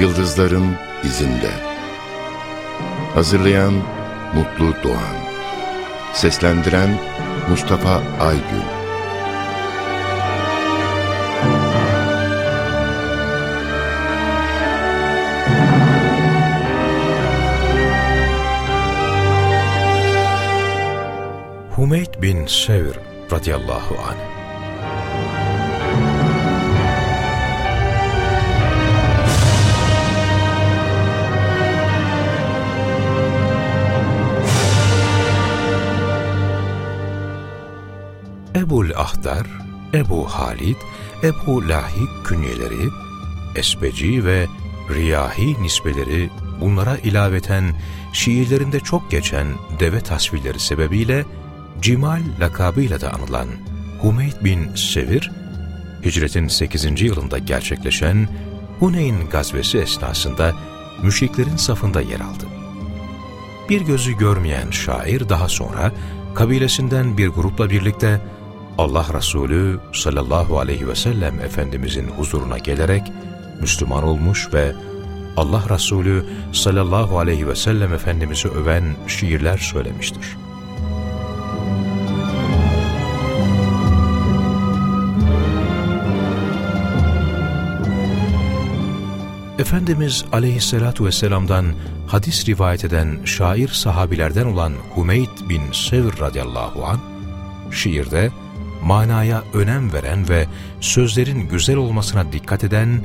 Yıldızların izinde. Hazırlayan Mutlu Doğan. Seslendiren Mustafa Aygün. Humeyd bin Sevr radıyallahu anh Ebul Ahdar, Ebu Halid, Ebu Lahik künyeleri, Esbeci ve Riyahi nisbeleri bunlara ilaveten şiirlerinde çok geçen deve tasvirleri sebebiyle Cimal lakabıyla da anılan Humeyd bin Sevir, hicretin 8. yılında gerçekleşen Huneyn gazvesi esnasında müşriklerin safında yer aldı. Bir gözü görmeyen şair daha sonra kabilesinden bir grupla birlikte Allah Resulü sallallahu aleyhi ve sellem Efendimizin huzuruna gelerek Müslüman olmuş ve Allah Resulü sallallahu aleyhi ve sellem Efendimiz'i öven şiirler söylemiştir. Efendimiz aleyhissalatu vesselam'dan hadis rivayet eden şair sahabilerden olan Humeyd bin Sevr radıyallahu an şiirde manaya önem veren ve sözlerin güzel olmasına dikkat eden,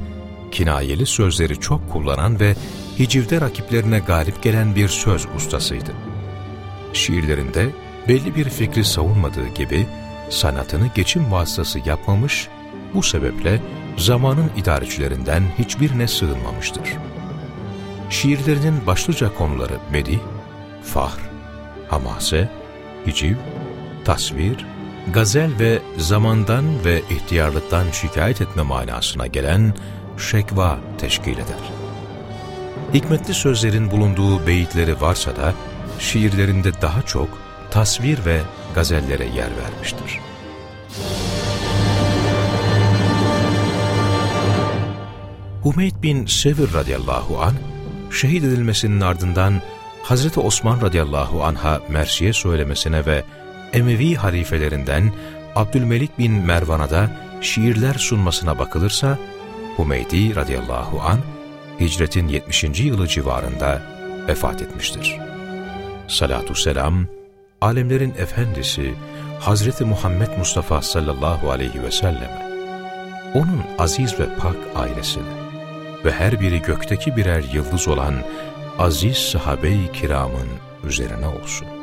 kinayeli sözleri çok kullanan ve hicivde rakiplerine galip gelen bir söz ustasıydı. Şiirlerinde belli bir fikri savunmadığı gibi sanatını geçim vasıtası yapmamış, bu sebeple zamanın idarecilerinden hiçbirine sığınmamıştır. Şiirlerinin başlıca konuları medih, fahr, hamase, hiciv, tasvir, gazel ve zamandan ve ihtiyarlıktan şikayet etme manasına gelen şekva teşkil eder. Hikmetli sözlerin bulunduğu beyitleri varsa da şiirlerinde daha çok tasvir ve gazellere yer vermiştir. Humeyd bin Sevir radıyallahu an şehit edilmesinin ardından Hazreti Osman radıyallahu anha Mersiye söylemesine ve Emevi halifelerinden Abdülmelik bin Mervan'a da şiirler sunmasına bakılırsa, Humeydi radıyallahu an hicretin 70. yılı civarında vefat etmiştir. Salatu selam, alemlerin efendisi Hazreti Muhammed Mustafa sallallahu aleyhi ve selleme, onun aziz ve pak ailesine ve her biri gökteki birer yıldız olan aziz sahabe-i kiramın üzerine olsun.